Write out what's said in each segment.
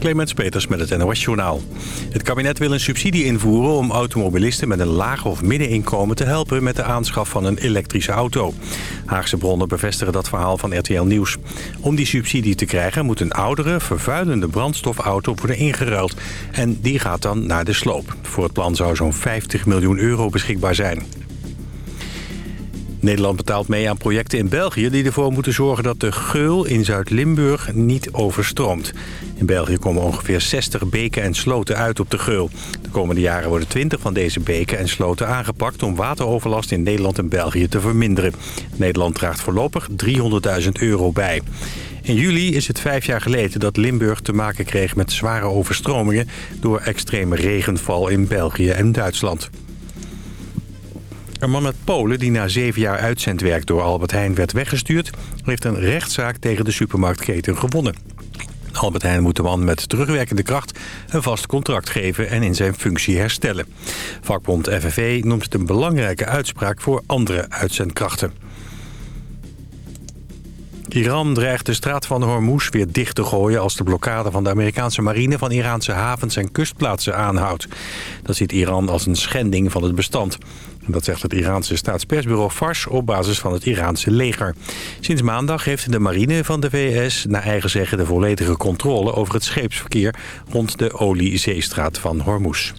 Clemens Peters met het NOS Journaal. Het kabinet wil een subsidie invoeren om automobilisten met een laag of middeninkomen te helpen met de aanschaf van een elektrische auto. Haagse bronnen bevestigen dat verhaal van RTL Nieuws. Om die subsidie te krijgen moet een oudere, vervuilende brandstofauto worden ingeruild. En die gaat dan naar de sloop. Voor het plan zou zo'n 50 miljoen euro beschikbaar zijn. Nederland betaalt mee aan projecten in België... die ervoor moeten zorgen dat de geul in Zuid-Limburg niet overstroomt. In België komen ongeveer 60 beken en sloten uit op de geul. De komende jaren worden 20 van deze beken en sloten aangepakt... om wateroverlast in Nederland en België te verminderen. Nederland draagt voorlopig 300.000 euro bij. In juli is het vijf jaar geleden dat Limburg te maken kreeg met zware overstromingen... door extreme regenval in België en Duitsland. Een man uit Polen die na zeven jaar uitzendwerk door Albert Heijn werd weggestuurd... heeft een rechtszaak tegen de supermarktketen gewonnen. Albert Heijn moet de man met terugwerkende kracht een vast contract geven en in zijn functie herstellen. Vakbond FNV noemt het een belangrijke uitspraak voor andere uitzendkrachten. Iran dreigt de straat van Hormuz weer dicht te gooien... als de blokkade van de Amerikaanse marine van Iraanse havens en kustplaatsen aanhoudt. Dat ziet Iran als een schending van het bestand. Dat zegt het Iraanse staatspersbureau Fars op basis van het Iraanse leger. Sinds maandag heeft de marine van de VS naar eigen zeggen de volledige controle over het scheepsverkeer rond de oliezeestraat van Hormuz.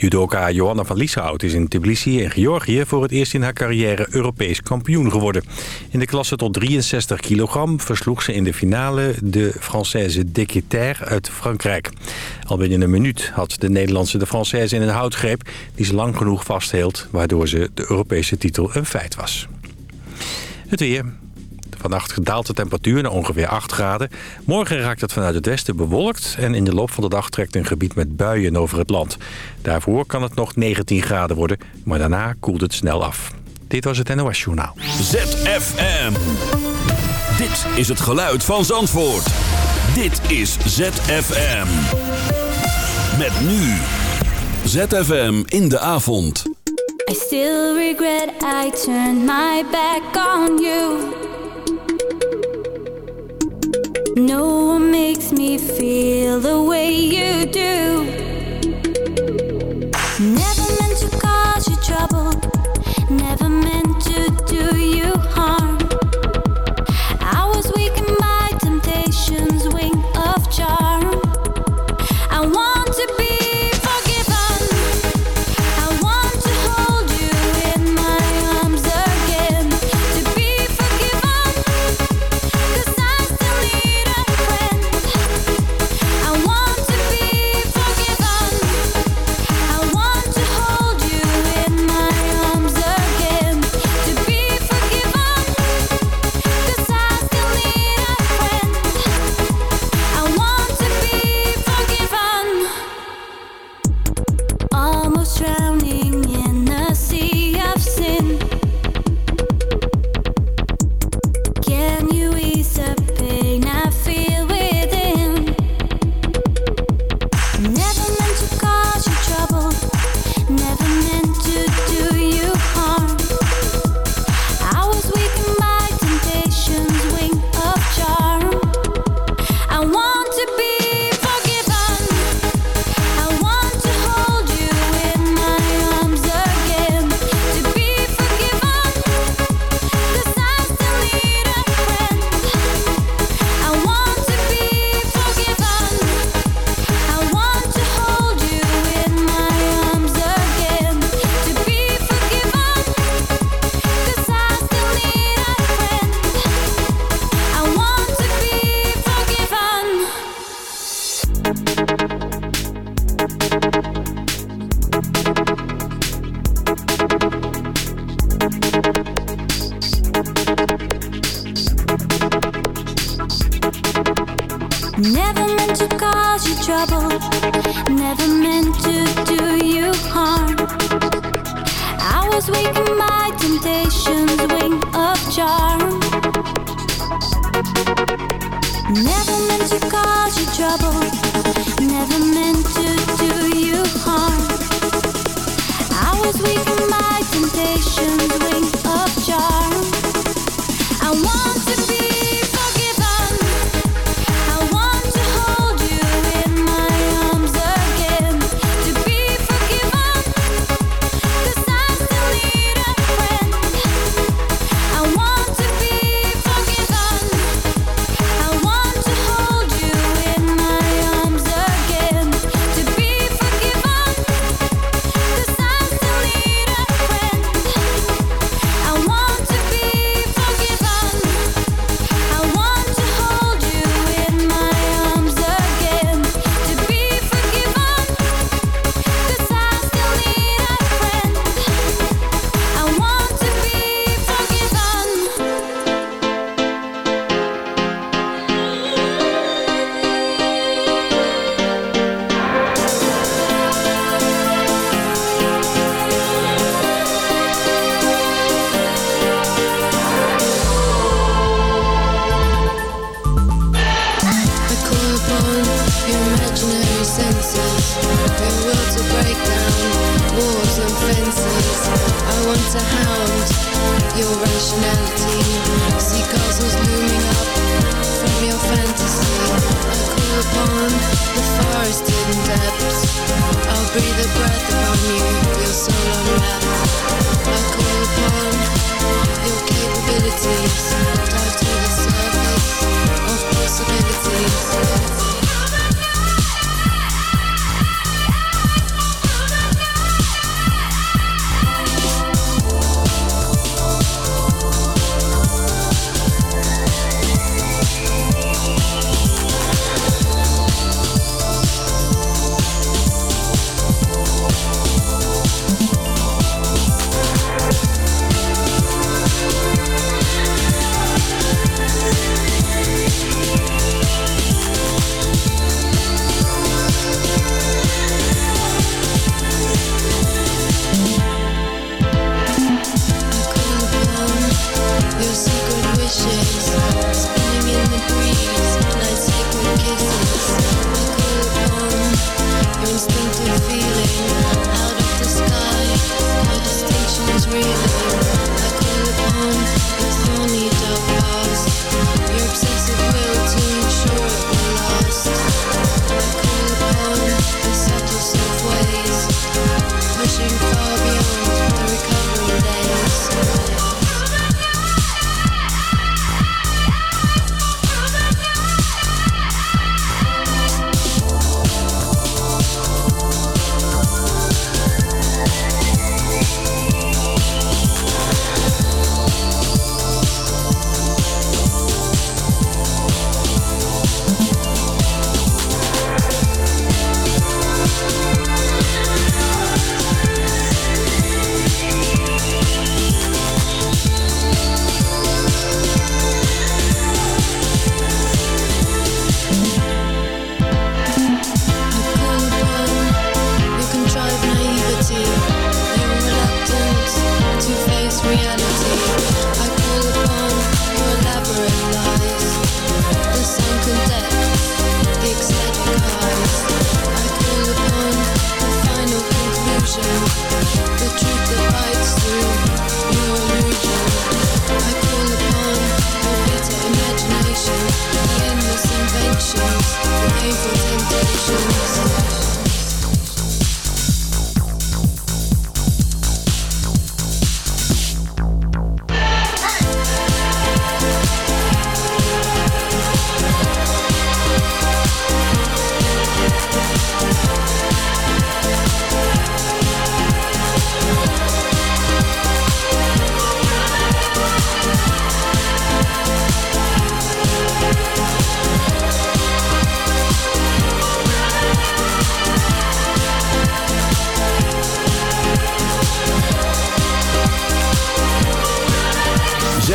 Judoka Johanna van Lieshout is in Tbilisi in Georgië voor het eerst in haar carrière Europees kampioen geworden. In de klasse tot 63 kilogram versloeg ze in de finale de Française Dequeter uit Frankrijk. Al binnen een minuut had de Nederlandse de Française in een houtgreep die ze lang genoeg vasthield, waardoor ze de Europese titel een feit was. Het weer. Vannacht daalt de temperatuur naar ongeveer 8 graden. Morgen raakt het vanuit het westen bewolkt... en in de loop van de dag trekt een gebied met buien over het land. Daarvoor kan het nog 19 graden worden, maar daarna koelt het snel af. Dit was het NOS Journaal. ZFM. Dit is het geluid van Zandvoort. Dit is ZFM. Met nu. ZFM in de avond. I still regret I turned my back on you. No one makes me feel the way you do.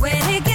When it gets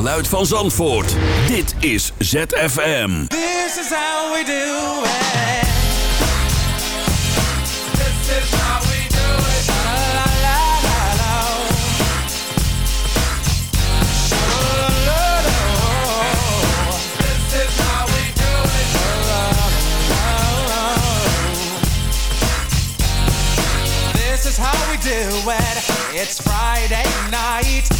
geluid van Zandvoort. Dit is ZFM. This is how we do it. It's Friday night,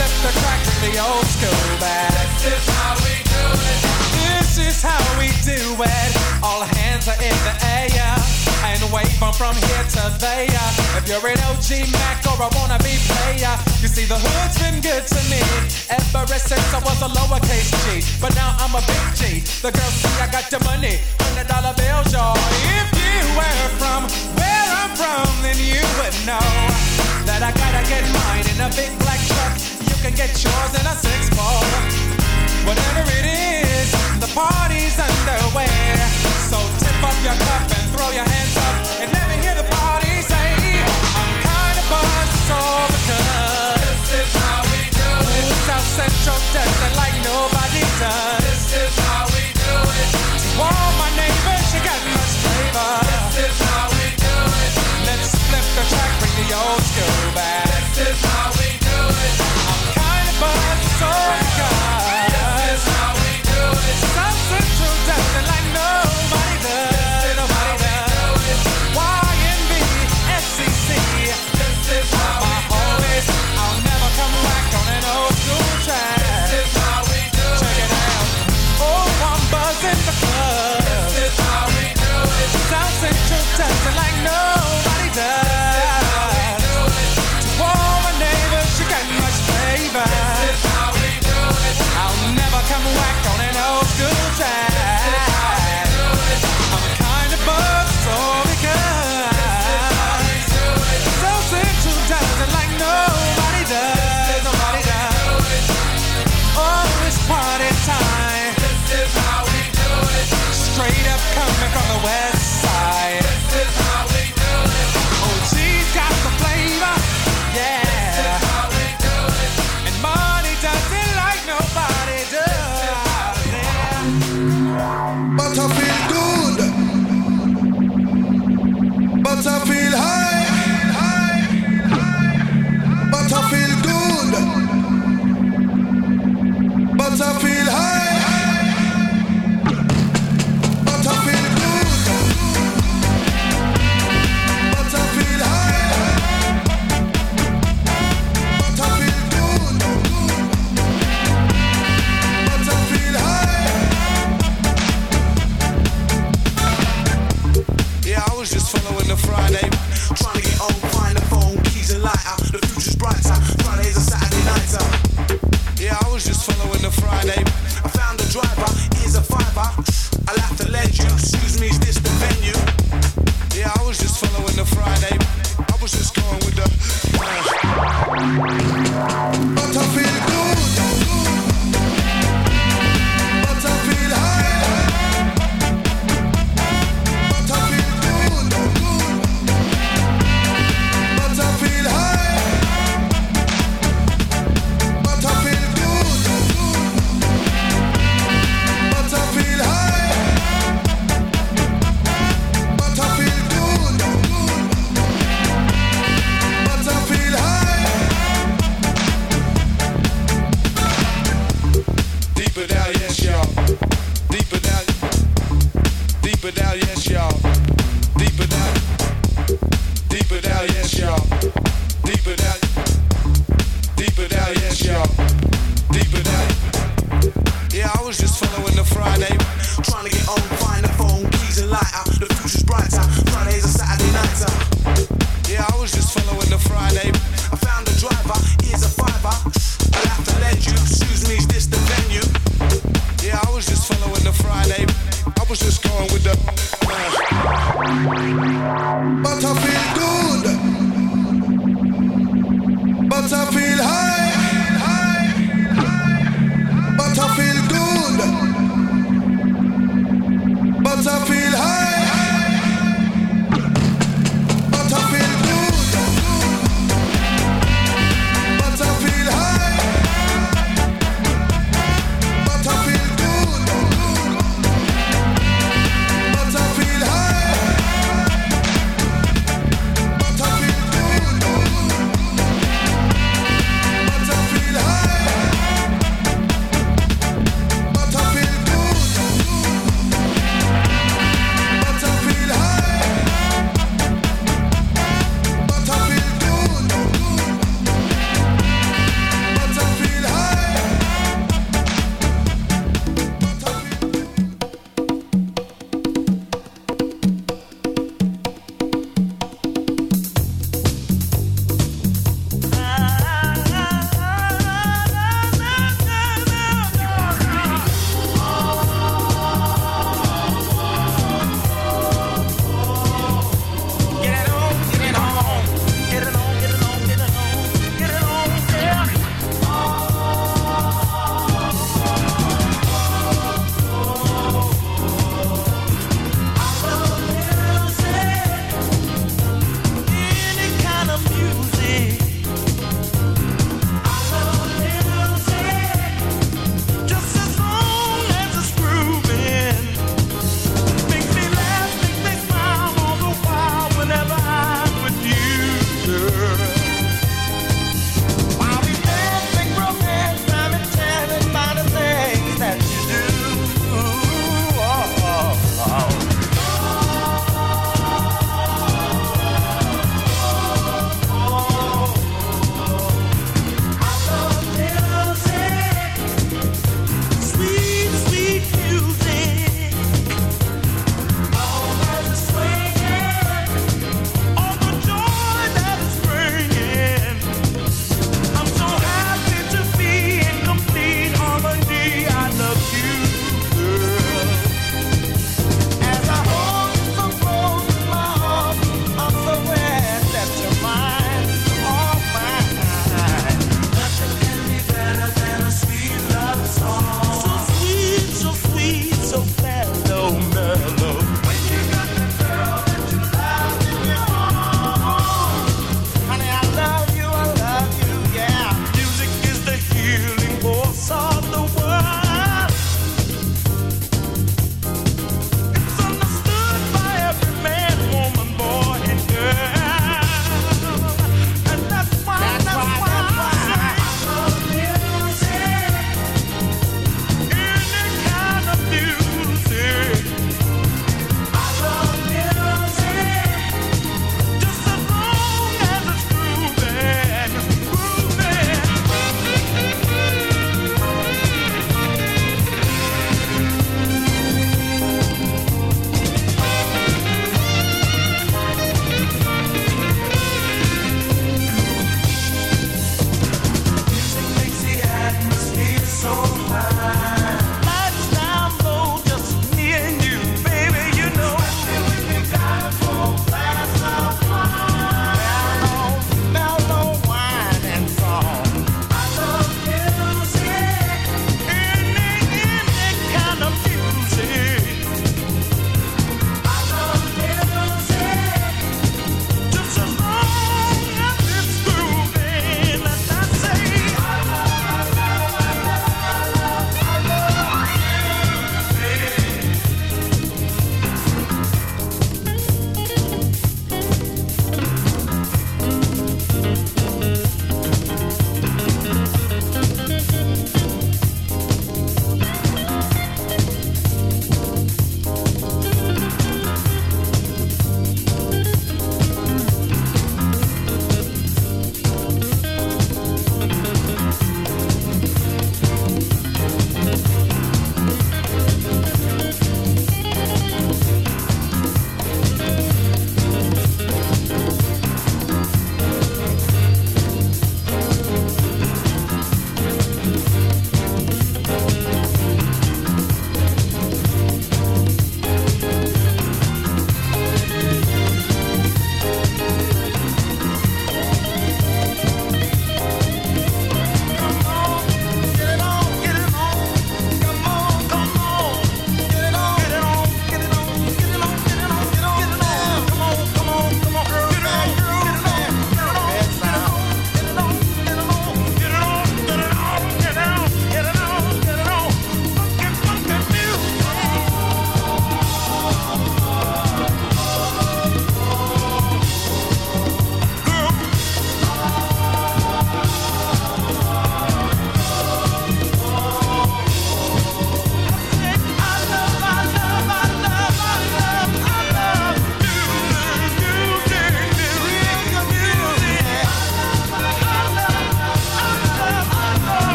Let's flip the crack in the old school back. This is how we do it. This is how we do it. All hands are in the air and wave 'em from here to there. If you're an OG Mac or a wannabe player, you see the hood's been good to me ever since I was a lowercase G. But now I'm a big G. The girls see I got the money, hundred dollar bills, y'all. But I feel good. But I feel high.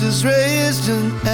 voices raised in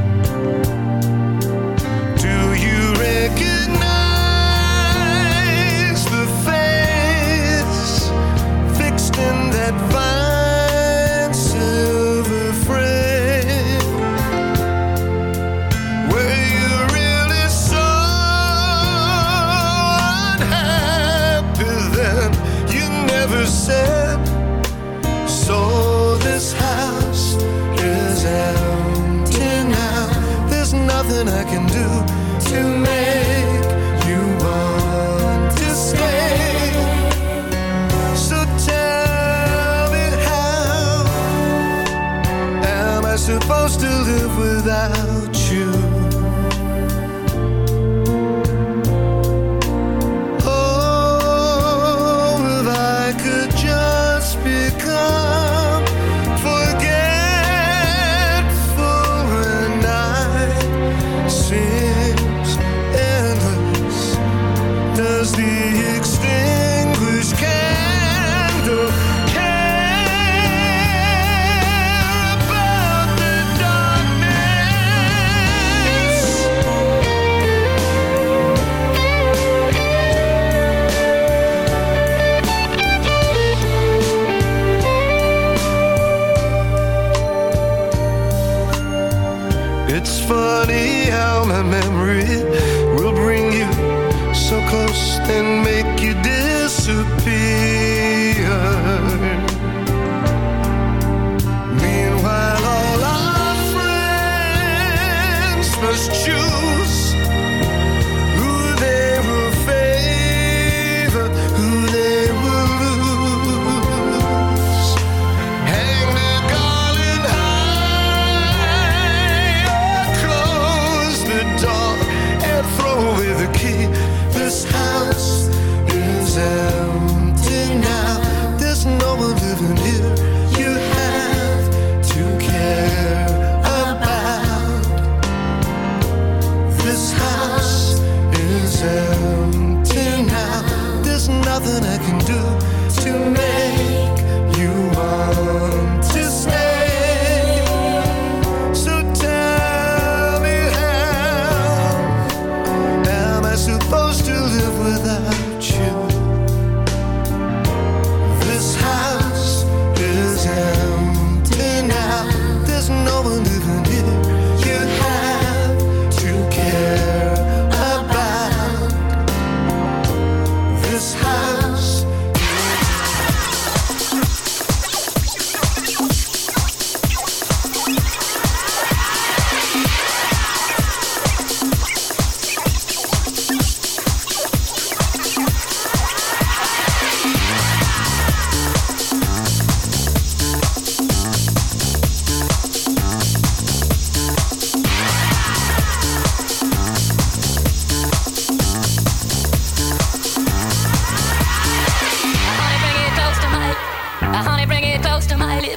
Nothing I can do to make you want to stay. So tell me how am I supposed to live without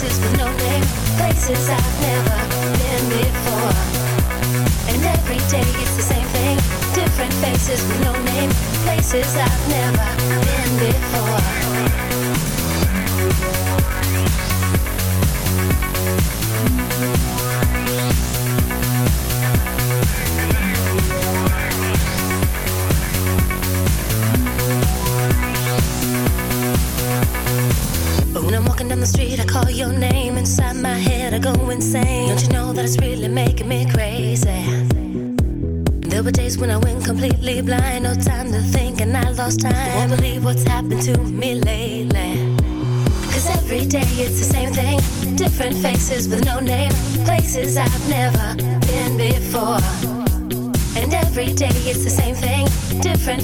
places with no name, places I've never been before. And every day it's the same thing, different faces with no name, places I've never been before.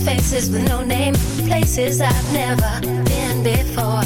faces with no name, places I've never been before.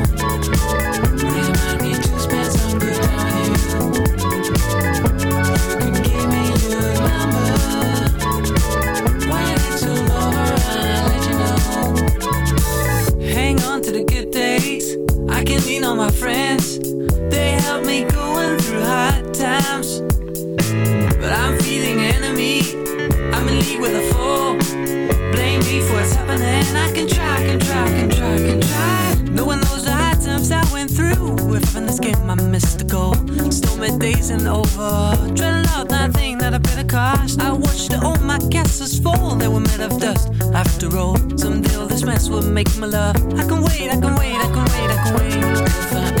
my friends. They help me going through hard times. But I'm feeling enemy. I'm in league with a foe. Blame me for what's happening. I can try, can try, can try, can try. Knows the hard times I went through. If in this game I missed the goal. Stormy days and over. Dreading out that thing that I better a cost. I watched all my castles fall. They were made of dust. After all, someday all this mess will make my love. I can wait, I can wait, I can wait, I can wait.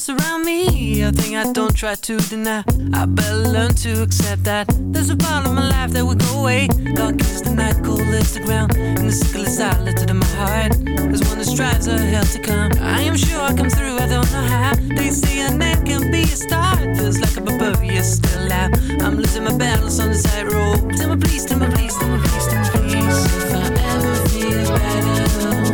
chaos around me, a thing I don't try to deny. I better learn to accept that. There's a part of my life that will go away. Dark is the night, cold is the ground. And the sickle is silent in my heart. There's one that strives a hell to come. I am sure I come through, I don't know how. They say a night can be a start. Feels like a barbarian still out. I'm losing my balance on the tightrope. Tell me please, tell me please, tell me please, tell me please. If I ever feel better,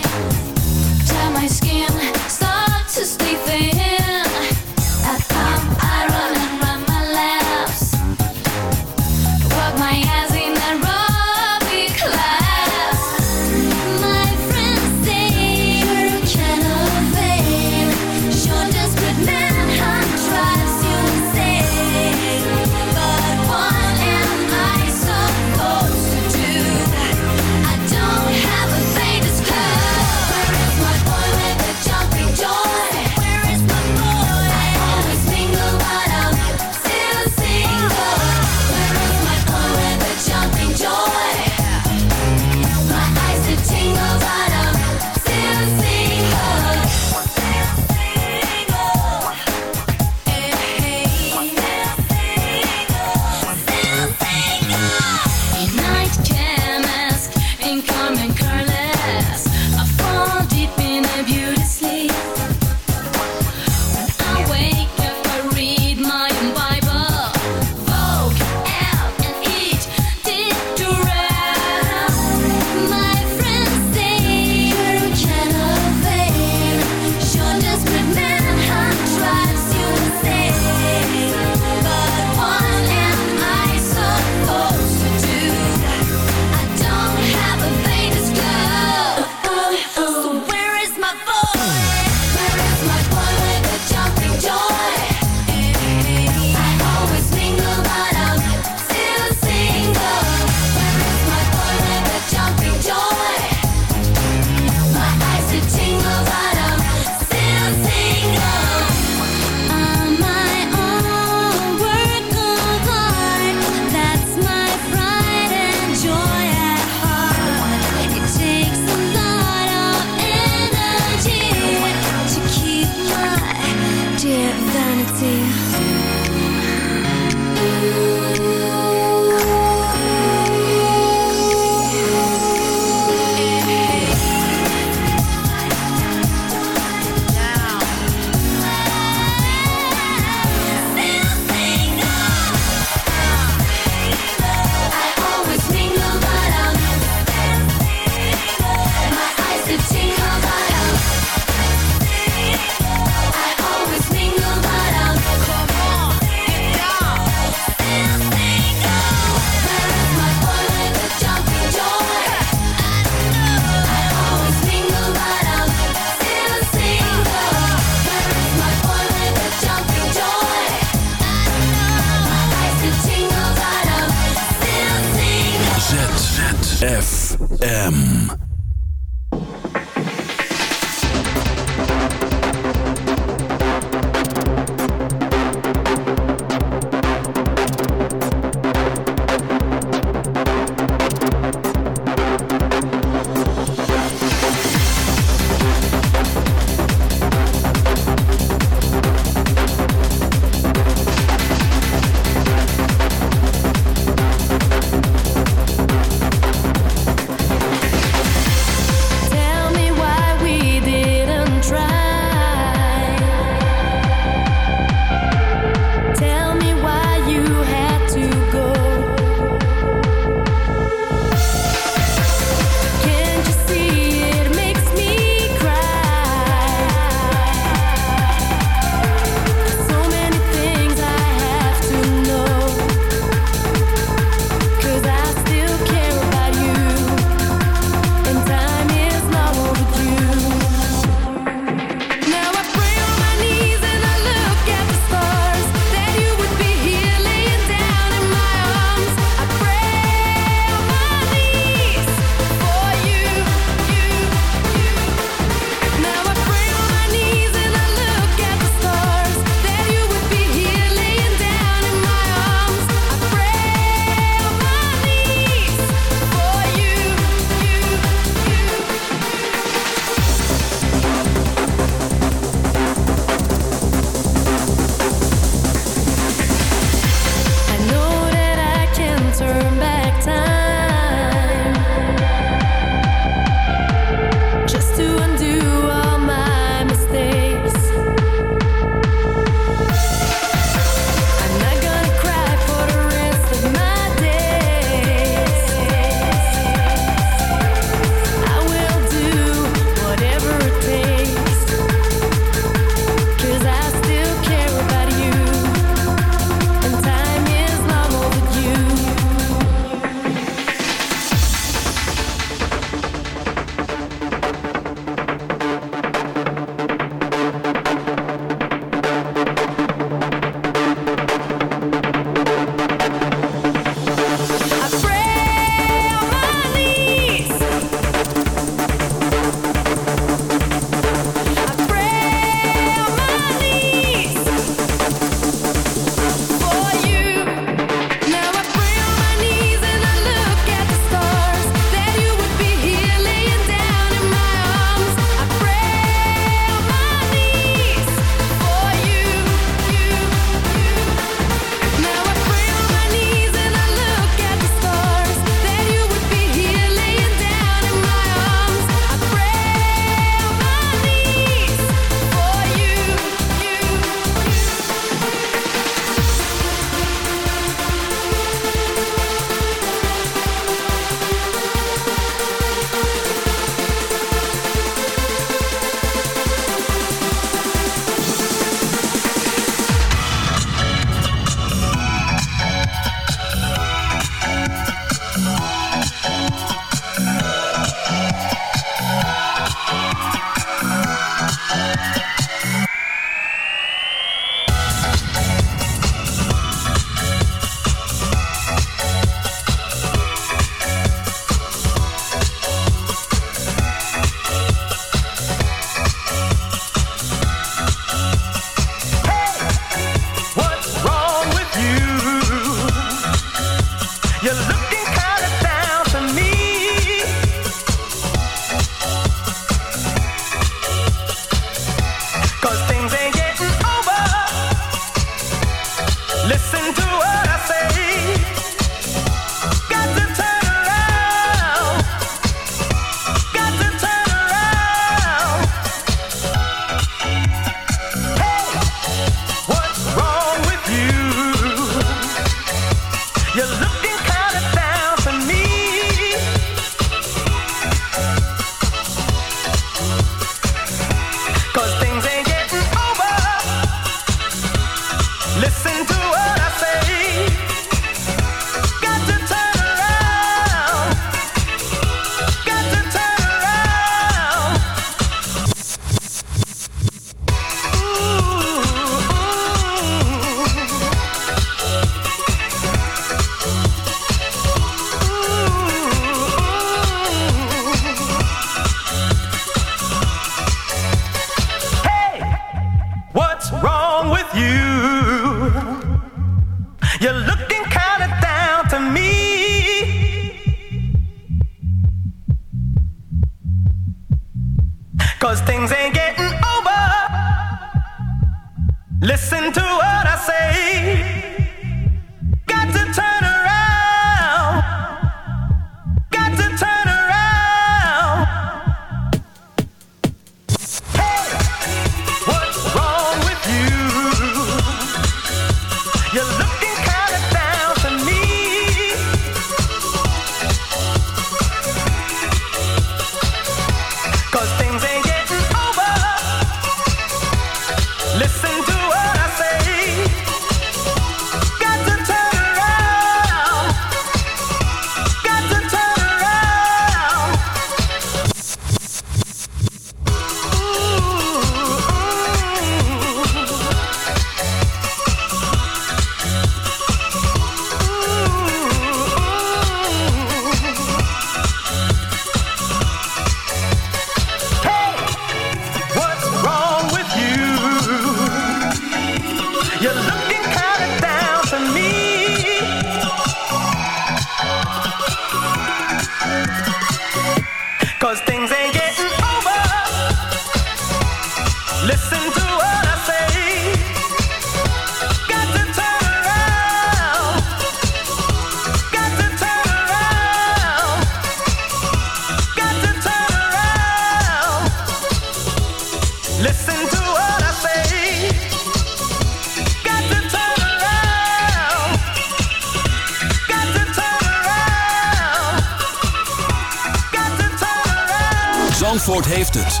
Zandvoort heeft het.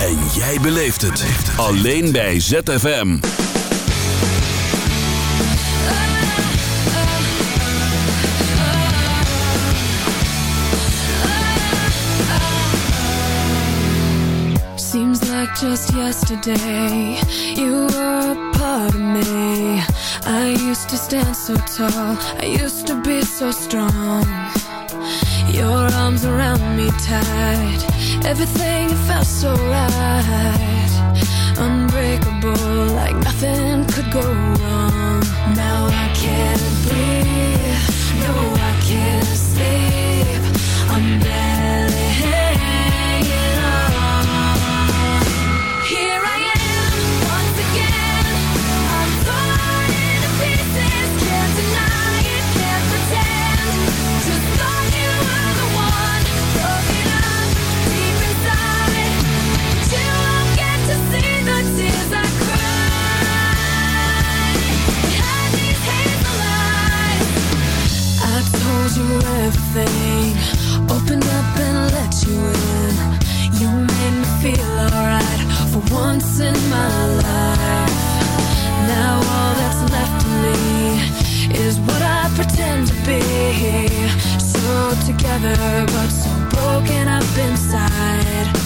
En jij beleeft het. Alleen bij ZFM. Seems like just yesterday You were a part of me I used to stand so tall I used to be so strong Your arms around me tight Everything felt so right. Unbreakable, like nothing could go wrong. Now I can't breathe, no I can't sleep. I'm dead. thing Opened up and let you in. You made me feel alright For once in my life. Now all that's left of me Is what I pretend to be. So together but so broken up inside.